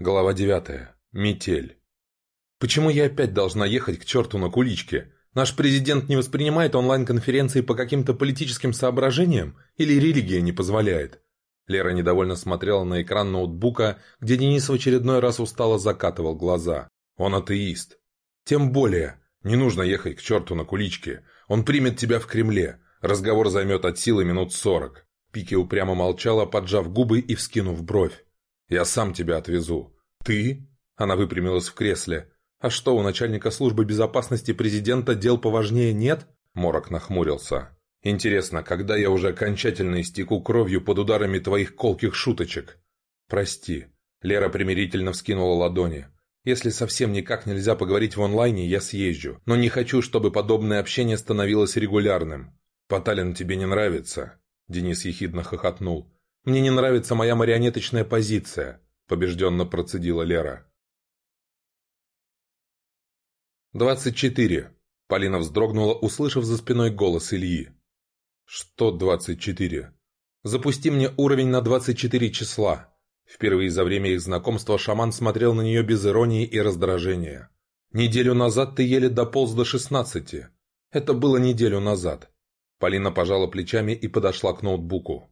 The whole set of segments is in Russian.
Глава 9. Метель. Почему я опять должна ехать к черту на куличке? Наш президент не воспринимает онлайн-конференции по каким-то политическим соображениям? Или религия не позволяет? Лера недовольно смотрела на экран ноутбука, где Денис в очередной раз устало закатывал глаза. Он атеист. Тем более, не нужно ехать к черту на куличке. Он примет тебя в Кремле. Разговор займет от силы минут сорок. Пики упрямо молчала, поджав губы и вскинув бровь. «Я сам тебя отвезу». «Ты?» Она выпрямилась в кресле. «А что, у начальника службы безопасности президента дел поважнее нет?» Морок нахмурился. «Интересно, когда я уже окончательно истеку кровью под ударами твоих колких шуточек?» «Прости». Лера примирительно вскинула ладони. «Если совсем никак нельзя поговорить в онлайне, я съезжу. Но не хочу, чтобы подобное общение становилось регулярным». «Поталин тебе не нравится?» Денис ехидно хохотнул. «Мне не нравится моя марионеточная позиция», — побежденно процедила Лера. «Двадцать четыре». Полина вздрогнула, услышав за спиной голос Ильи. «Что двадцать четыре?» «Запусти мне уровень на двадцать четыре числа». Впервые за время их знакомства шаман смотрел на нее без иронии и раздражения. «Неделю назад ты еле дополз до шестнадцати. Это было неделю назад». Полина пожала плечами и подошла к ноутбуку.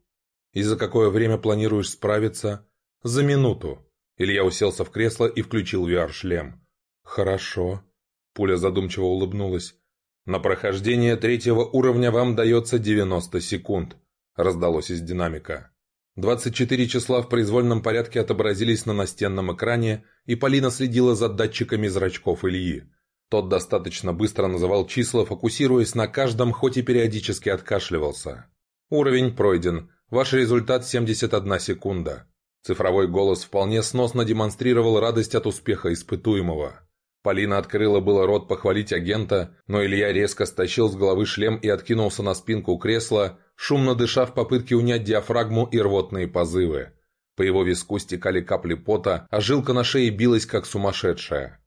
«И за какое время планируешь справиться?» «За минуту». Илья уселся в кресло и включил VR-шлем. «Хорошо». Пуля задумчиво улыбнулась. «На прохождение третьего уровня вам дается 90 секунд», раздалось из динамика. 24 числа в произвольном порядке отобразились на настенном экране, и Полина следила за датчиками зрачков Ильи. Тот достаточно быстро называл числа, фокусируясь на каждом, хоть и периодически откашливался. «Уровень пройден. Ваш результат 71 секунда. Цифровой голос вполне сносно демонстрировал радость от успеха испытуемого. Полина открыла было рот похвалить агента, но Илья резко стащил с головы шлем и откинулся на спинку кресла, шумно дыша в попытке унять диафрагму и рвотные позывы. По его виску стекали капли пота, а жилка на шее билась как сумасшедшая.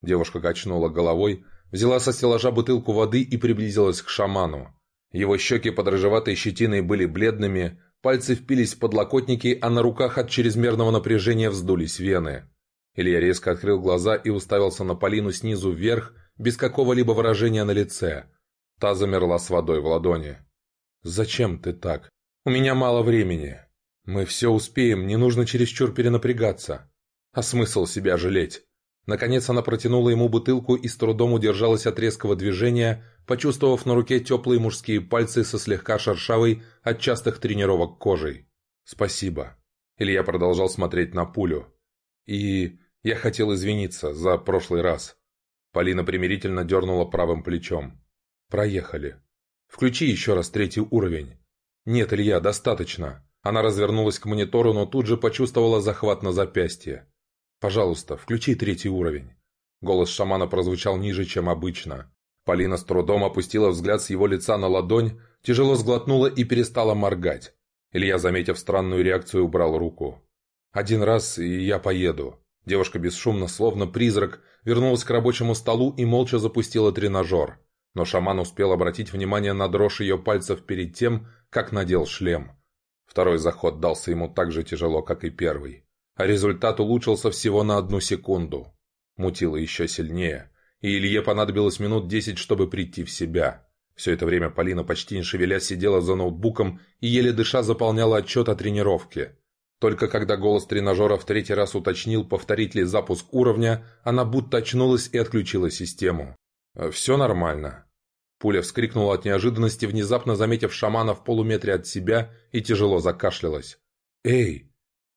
Девушка качнула головой, взяла со стеллажа бутылку воды и приблизилась к шаману. Его щеки под рыжеватой щетиной были бледными, пальцы впились в подлокотники, а на руках от чрезмерного напряжения вздулись вены. Илья резко открыл глаза и уставился на Полину снизу вверх, без какого-либо выражения на лице. Та замерла с водой в ладони. «Зачем ты так? У меня мало времени. Мы все успеем, не нужно чересчур перенапрягаться. А смысл себя жалеть?» Наконец она протянула ему бутылку и с трудом удержалась от резкого движения, почувствовав на руке теплые мужские пальцы со слегка шершавой от частых тренировок кожей. «Спасибо». Илья продолжал смотреть на пулю. «И я хотел извиниться за прошлый раз». Полина примирительно дернула правым плечом. «Проехали. Включи еще раз третий уровень». «Нет, Илья, достаточно». Она развернулась к монитору, но тут же почувствовала захват на запястье. «Пожалуйста, включи третий уровень». Голос шамана прозвучал ниже, чем обычно. Полина с трудом опустила взгляд с его лица на ладонь, тяжело сглотнула и перестала моргать. Илья, заметив странную реакцию, убрал руку. «Один раз, и я поеду». Девушка бесшумно, словно призрак, вернулась к рабочему столу и молча запустила тренажер. Но шаман успел обратить внимание на дрожь ее пальцев перед тем, как надел шлем. Второй заход дался ему так же тяжело, как и первый а результат улучшился всего на одну секунду. Мутило еще сильнее, и Илье понадобилось минут десять, чтобы прийти в себя. Все это время Полина, почти не шевеля, сидела за ноутбуком и еле дыша заполняла отчет о тренировке. Только когда голос тренажера в третий раз уточнил, повторить ли запуск уровня, она будто очнулась и отключила систему. «Все нормально». Пуля вскрикнула от неожиданности, внезапно заметив шамана в полуметре от себя и тяжело закашлялась. «Эй!»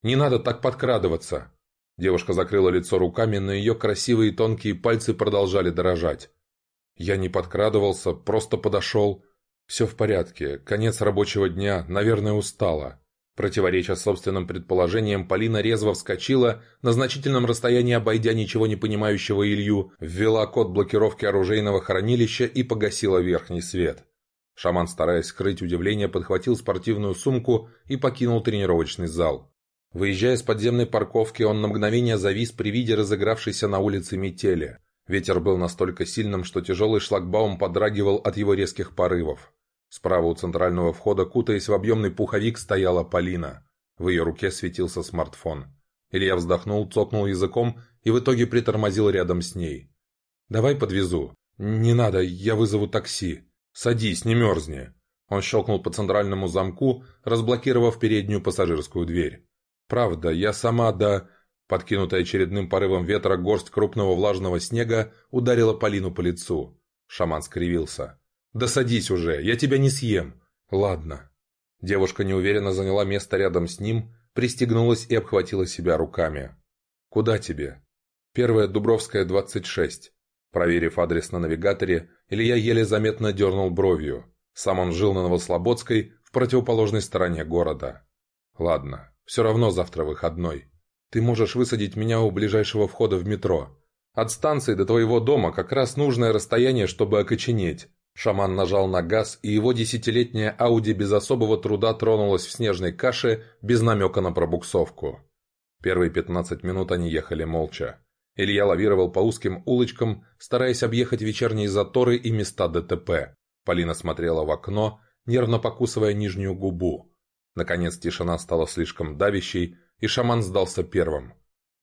Не надо так подкрадываться!» Девушка закрыла лицо руками, но ее красивые тонкие пальцы продолжали дрожать. «Я не подкрадывался, просто подошел. Все в порядке, конец рабочего дня, наверное, устала». Противореча собственным предположениям, Полина резво вскочила, на значительном расстоянии обойдя ничего не понимающего Илью, ввела код блокировки оружейного хранилища и погасила верхний свет. Шаман, стараясь скрыть удивление, подхватил спортивную сумку и покинул тренировочный зал. Выезжая с подземной парковки, он на мгновение завис при виде разыгравшейся на улице метели. Ветер был настолько сильным, что тяжелый шлагбаум подрагивал от его резких порывов. Справа у центрального входа, кутаясь в объемный пуховик, стояла Полина. В ее руке светился смартфон. Илья вздохнул, цокнул языком и в итоге притормозил рядом с ней. «Давай подвезу». «Не надо, я вызову такси». «Садись, не мерзни». Он щелкнул по центральному замку, разблокировав переднюю пассажирскую дверь. «Правда, я сама до...» Подкинутая очередным порывом ветра горсть крупного влажного снега ударила Полину по лицу. Шаман скривился. «Да садись уже, я тебя не съем». «Ладно». Девушка неуверенно заняла место рядом с ним, пристегнулась и обхватила себя руками. «Куда тебе?» «Первая Дубровская, 26». Проверив адрес на навигаторе, Илья еле заметно дернул бровью. Сам он жил на Новослободской, в противоположной стороне города. «Ладно, все равно завтра выходной. Ты можешь высадить меня у ближайшего входа в метро. От станции до твоего дома как раз нужное расстояние, чтобы окоченеть». Шаман нажал на газ, и его десятилетняя Ауди без особого труда тронулась в снежной каше, без намека на пробуксовку. Первые пятнадцать минут они ехали молча. Илья лавировал по узким улочкам, стараясь объехать вечерние заторы и места ДТП. Полина смотрела в окно, нервно покусывая нижнюю губу. Наконец тишина стала слишком давящей, и шаман сдался первым.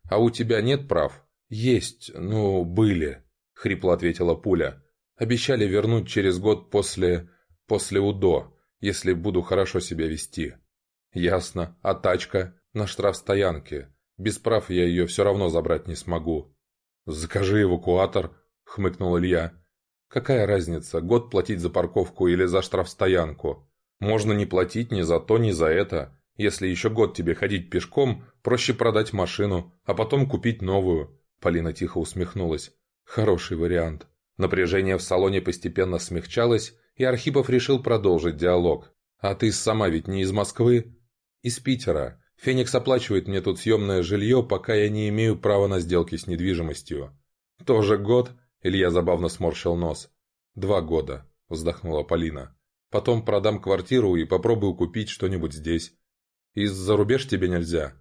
«А у тебя нет прав?» «Есть, ну, были», — хрипло ответила пуля. «Обещали вернуть через год после... после УДО, если буду хорошо себя вести». «Ясно. А тачка?» «На штрафстоянке. Без прав я ее все равно забрать не смогу». «Закажи эвакуатор», — хмыкнул Илья. «Какая разница, год платить за парковку или за штрафстоянку? Можно не платить ни за то, ни за это. Если еще год тебе ходить пешком, проще продать машину, а потом купить новую». Полина тихо усмехнулась. «Хороший вариант». Напряжение в салоне постепенно смягчалось, и Архипов решил продолжить диалог. «А ты сама ведь не из Москвы?» «Из Питера. Феникс оплачивает мне тут съемное жилье, пока я не имею права на сделки с недвижимостью». «Тоже год?» – Илья забавно сморщил нос. «Два года», – вздохнула Полина. «Потом продам квартиру и попробую купить что-нибудь здесь. Из-за рубеж тебе нельзя?»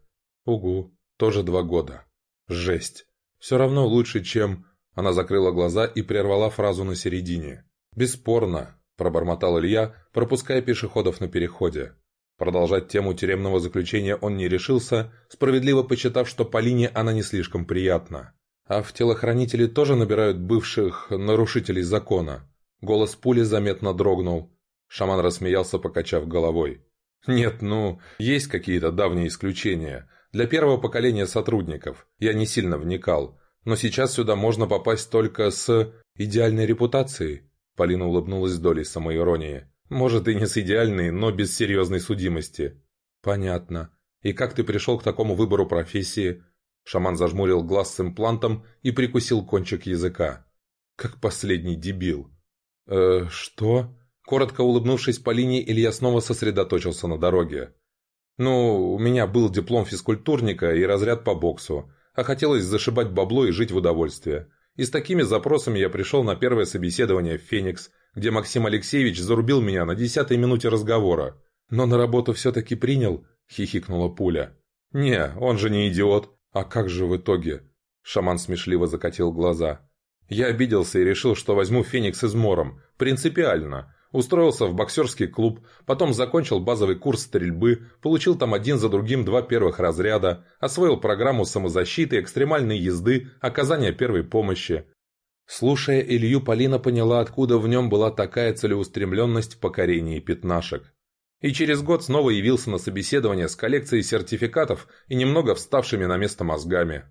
«Угу, тоже два года». «Жесть. Все равно лучше, чем...» Она закрыла глаза и прервала фразу на середине. «Бесспорно», – пробормотал Илья, пропуская пешеходов на переходе. Продолжать тему тюремного заключения он не решился, справедливо посчитав, что Полине она не слишком приятна. А в телохранители тоже набирают бывших нарушителей закона. Голос пули заметно дрогнул. Шаман рассмеялся, покачав головой. «Нет, ну, есть какие-то давние исключения. Для первого поколения сотрудников. Я не сильно вникал. Но сейчас сюда можно попасть только с идеальной репутацией». Полина улыбнулась долей самоиронии. Может, и не с идеальной, но без серьезной судимости. Понятно. И как ты пришел к такому выбору профессии? Шаман зажмурил глаз с имплантом и прикусил кончик языка. Как последний дебил. Э, что? Коротко улыбнувшись Полине, Илья снова сосредоточился на дороге. «Ну, у меня был диплом физкультурника и разряд по боксу, а хотелось зашибать бабло и жить в удовольствие. И с такими запросами я пришел на первое собеседование в «Феникс», где Максим Алексеевич зарубил меня на десятой минуте разговора. «Но на работу все-таки принял?» – хихикнула пуля. «Не, он же не идиот. А как же в итоге?» Шаман смешливо закатил глаза. «Я обиделся и решил, что возьму Феникс измором. Принципиально. Устроился в боксерский клуб, потом закончил базовый курс стрельбы, получил там один за другим два первых разряда, освоил программу самозащиты, экстремальной езды, оказания первой помощи. Слушая Илью, Полина поняла, откуда в нем была такая целеустремленность в покорении пятнашек. И через год снова явился на собеседование с коллекцией сертификатов и немного вставшими на место мозгами.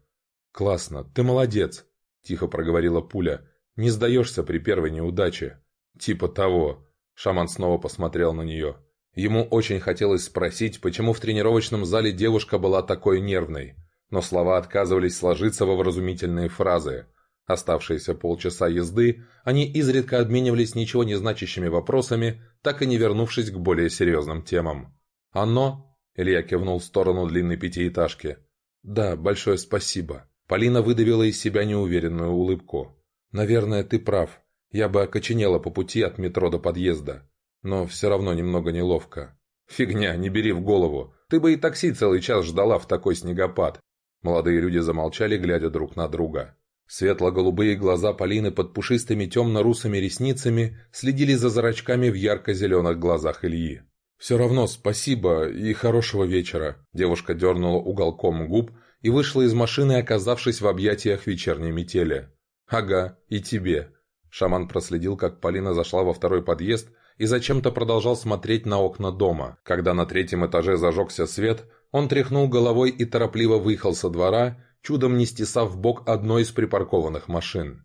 «Классно, ты молодец», – тихо проговорила пуля. «Не сдаешься при первой неудаче». «Типа того». Шаман снова посмотрел на нее. Ему очень хотелось спросить, почему в тренировочном зале девушка была такой нервной. Но слова отказывались сложиться во вразумительные фразы – Оставшиеся полчаса езды они изредка обменивались ничего не значащими вопросами, так и не вернувшись к более серьезным темам. «Оно?» – Илья кивнул в сторону длинной пятиэтажки. «Да, большое спасибо». Полина выдавила из себя неуверенную улыбку. «Наверное, ты прав. Я бы окоченела по пути от метро до подъезда. Но все равно немного неловко». «Фигня, не бери в голову. Ты бы и такси целый час ждала в такой снегопад». Молодые люди замолчали, глядя друг на друга. Светло-голубые глаза Полины под пушистыми темно-русыми ресницами следили за зрачками в ярко-зеленых глазах Ильи. «Все равно спасибо и хорошего вечера», – девушка дернула уголком губ и вышла из машины, оказавшись в объятиях вечерней метели. «Ага, и тебе». Шаман проследил, как Полина зашла во второй подъезд и зачем-то продолжал смотреть на окна дома. Когда на третьем этаже зажегся свет, он тряхнул головой и торопливо выехал со двора, чудом не стесав в бок одной из припаркованных машин.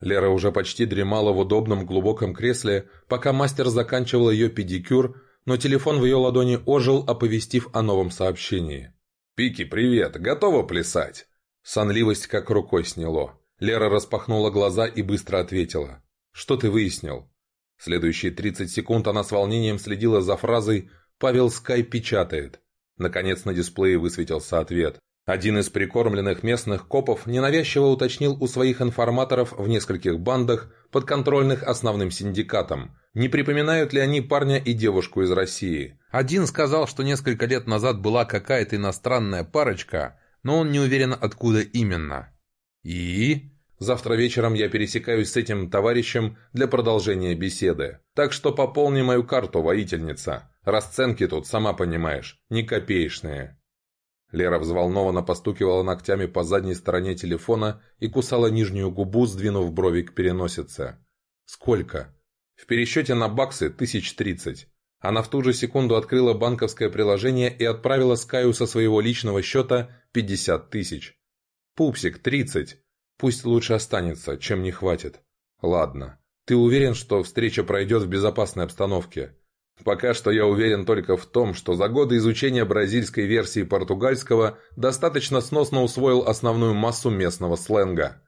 Лера уже почти дремала в удобном глубоком кресле, пока мастер заканчивал ее педикюр, но телефон в ее ладони ожил, оповестив о новом сообщении. «Пики, привет! Готова плясать?» Сонливость как рукой сняло. Лера распахнула глаза и быстро ответила. «Что ты выяснил?» Следующие 30 секунд она с волнением следила за фразой «Павел Скай печатает». Наконец на дисплее высветился ответ. Один из прикормленных местных копов ненавязчиво уточнил у своих информаторов в нескольких бандах, подконтрольных основным синдикатом, не припоминают ли они парня и девушку из России. Один сказал, что несколько лет назад была какая-то иностранная парочка, но он не уверен, откуда именно. И... Завтра вечером я пересекаюсь с этим товарищем для продолжения беседы. Так что пополни мою карту, воительница. Расценки тут, сама понимаешь, не копеечные. Лера взволнованно постукивала ногтями по задней стороне телефона и кусала нижнюю губу, сдвинув брови к переносице. «Сколько?» «В пересчете на баксы тысяч тридцать». Она в ту же секунду открыла банковское приложение и отправила Скаю со своего личного счета пятьдесят тысяч. «Пупсик, тридцать. Пусть лучше останется, чем не хватит». «Ладно. Ты уверен, что встреча пройдет в безопасной обстановке?» Пока что я уверен только в том, что за годы изучения бразильской версии португальского достаточно сносно усвоил основную массу местного сленга.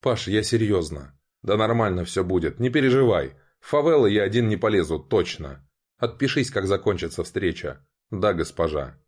«Паш, я серьезно». «Да нормально все будет, не переживай. В фавелы я один не полезу, точно. Отпишись, как закончится встреча». «Да, госпожа».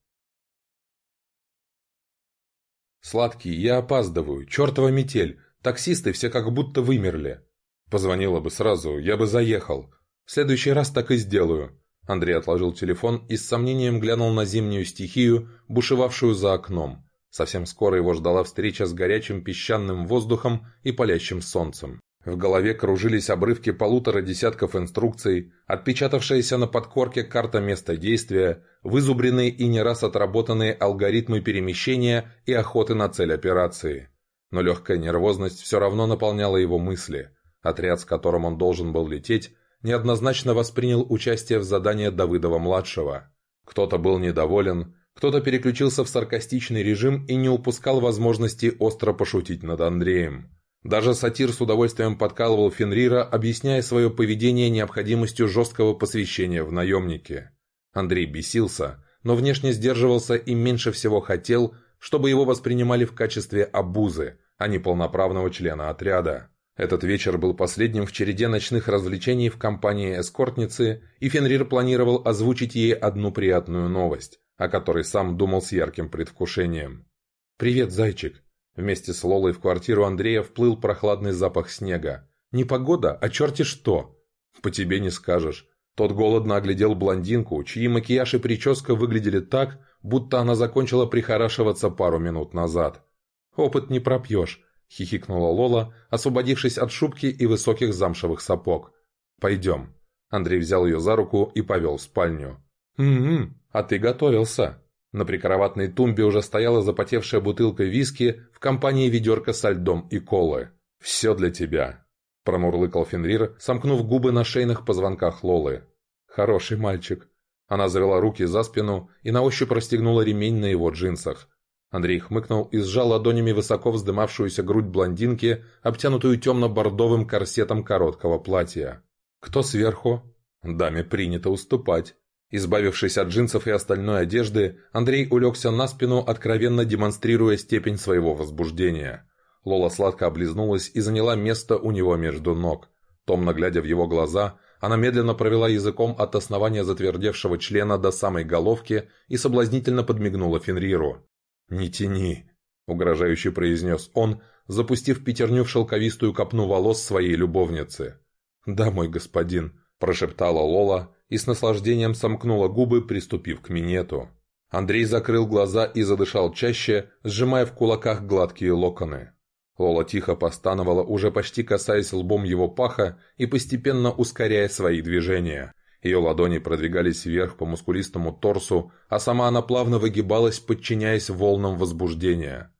«Сладкий, я опаздываю. Чертова метель. Таксисты все как будто вымерли». «Позвонила бы сразу, я бы заехал. В следующий раз так и сделаю. Андрей отложил телефон и с сомнением глянул на зимнюю стихию, бушевавшую за окном. Совсем скоро его ждала встреча с горячим песчаным воздухом и палящим солнцем. В голове кружились обрывки полутора десятков инструкций, отпечатавшаяся на подкорке карта места действия, вызубренные и не раз отработанные алгоритмы перемещения и охоты на цель операции. Но легкая нервозность все равно наполняла его мысли. Отряд, с которым он должен был лететь, неоднозначно воспринял участие в задании Давыдова-младшего. Кто-то был недоволен, кто-то переключился в саркастичный режим и не упускал возможности остро пошутить над Андреем. Даже сатир с удовольствием подкалывал Фенрира, объясняя свое поведение необходимостью жесткого посвящения в наемники. Андрей бесился, но внешне сдерживался и меньше всего хотел, чтобы его воспринимали в качестве обузы, а не полноправного члена отряда. Этот вечер был последним в череде ночных развлечений в компании эскортницы, и Фенрир планировал озвучить ей одну приятную новость, о которой сам думал с ярким предвкушением. «Привет, зайчик!» Вместе с Лолой в квартиру Андрея вплыл прохладный запах снега. «Не погода, а черти что!» «По тебе не скажешь». Тот голодно оглядел блондинку, чьи макияж и прическа выглядели так, будто она закончила прихорашиваться пару минут назад. «Опыт не пропьешь. — хихикнула Лола, освободившись от шубки и высоких замшевых сапог. «Пойдем». Андрей взял ее за руку и повел в спальню. «М-м, а ты готовился». На прикроватной тумбе уже стояла запотевшая бутылка виски в компании ведерка со льдом и колы. «Все для тебя», — промурлыкал Фенрир, сомкнув губы на шейных позвонках Лолы. «Хороший мальчик». Она завела руки за спину и на ощупь расстегнула ремень на его джинсах. Андрей хмыкнул и сжал ладонями высоко вздымавшуюся грудь блондинки, обтянутую темно-бордовым корсетом короткого платья. «Кто сверху?» «Даме принято уступать». Избавившись от джинсов и остальной одежды, Андрей улегся на спину, откровенно демонстрируя степень своего возбуждения. Лола сладко облизнулась и заняла место у него между ног. Томно глядя в его глаза, она медленно провела языком от основания затвердевшего члена до самой головки и соблазнительно подмигнула Фенриру. «Не тяни», — угрожающе произнес он, запустив пятерню в шелковистую копну волос своей любовницы. «Да, мой господин», — прошептала Лола и с наслаждением сомкнула губы, приступив к минету. Андрей закрыл глаза и задышал чаще, сжимая в кулаках гладкие локоны. Лола тихо постановала, уже почти касаясь лбом его паха и постепенно ускоряя свои движения. Ее ладони продвигались вверх по мускулистому торсу, а сама она плавно выгибалась, подчиняясь волнам возбуждения.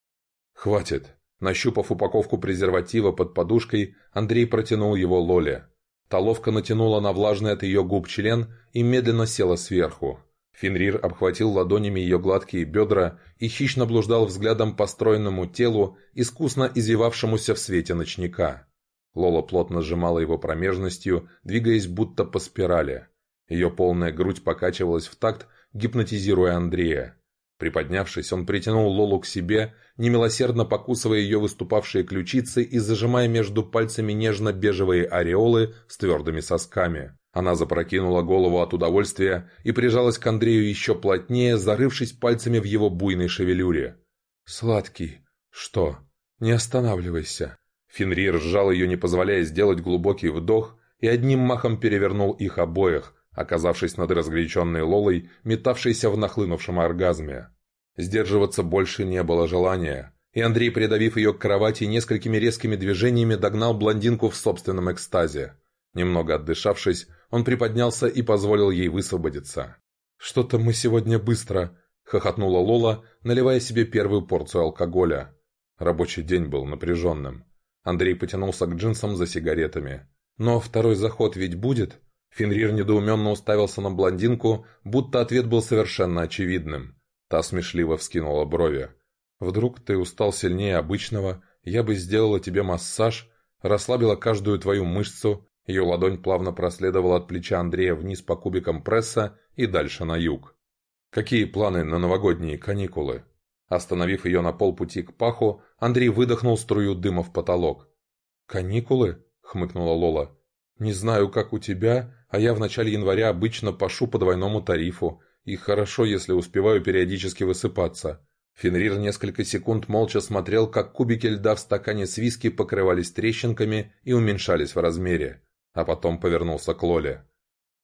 «Хватит!» Нащупав упаковку презерватива под подушкой, Андрей протянул его Лоле. Та ловко натянула на влажный от ее губ член и медленно села сверху. Фенрир обхватил ладонями ее гладкие бедра и хищно блуждал взглядом по стройному телу, искусно извивавшемуся в свете ночника. Лола плотно сжимала его промежностью, двигаясь будто по спирали. Ее полная грудь покачивалась в такт, гипнотизируя Андрея. Приподнявшись, он притянул Лолу к себе, немилосердно покусывая ее выступавшие ключицы и зажимая между пальцами нежно-бежевые ореолы с твердыми сосками. Она запрокинула голову от удовольствия и прижалась к Андрею еще плотнее, зарывшись пальцами в его буйной шевелюре. «Сладкий. Что? Не останавливайся». Фенрир сжал ее, не позволяя сделать глубокий вдох, и одним махом перевернул их обоих, оказавшись над разгоряченной Лолой, метавшейся в нахлынувшем оргазме. Сдерживаться больше не было желания, и Андрей, придавив ее к кровати, несколькими резкими движениями догнал блондинку в собственном экстазе. Немного отдышавшись, он приподнялся и позволил ей высвободиться. «Что-то мы сегодня быстро», — хохотнула Лола, наливая себе первую порцию алкоголя. Рабочий день был напряженным. Андрей потянулся к джинсам за сигаретами. «Но второй заход ведь будет?» Фенрир недоуменно уставился на блондинку, будто ответ был совершенно очевидным. Та смешливо вскинула брови. «Вдруг ты устал сильнее обычного, я бы сделала тебе массаж, расслабила каждую твою мышцу». Ее ладонь плавно проследовала от плеча Андрея вниз по кубикам пресса и дальше на юг. «Какие планы на новогодние каникулы?» Остановив ее на полпути к паху, Андрей выдохнул струю дыма в потолок. «Каникулы?» — хмыкнула Лола. «Не знаю, как у тебя, а я в начале января обычно пашу по двойному тарифу, и хорошо, если успеваю периодически высыпаться». Фенрир несколько секунд молча смотрел, как кубики льда в стакане с виски покрывались трещинками и уменьшались в размере, а потом повернулся к Лоле.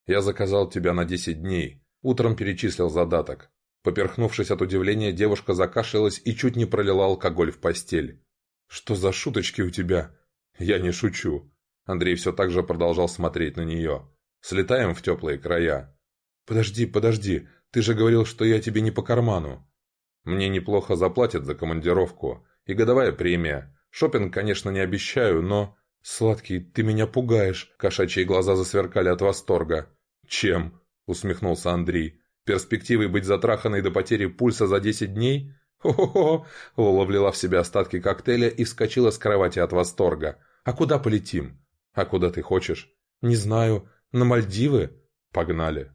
«Я заказал тебя на десять дней. Утром перечислил задаток». Поперхнувшись от удивления, девушка закашлялась и чуть не пролила алкоголь в постель. «Что за шуточки у тебя?» «Я не шучу». Андрей все так же продолжал смотреть на нее. «Слетаем в теплые края». «Подожди, подожди, ты же говорил, что я тебе не по карману». «Мне неплохо заплатят за командировку. И годовая премия. Шопинг, конечно, не обещаю, но...» «Сладкий, ты меня пугаешь!» Кошачьи глаза засверкали от восторга. «Чем?» — усмехнулся Андрей. «Перспективой быть затраханной до потери пульса за десять дней?» «Хо-хо-хо!» Лола влила в себя остатки коктейля и вскочила с кровати от восторга. «А куда полетим?» «А куда ты хочешь?» «Не знаю. На Мальдивы?» «Погнали».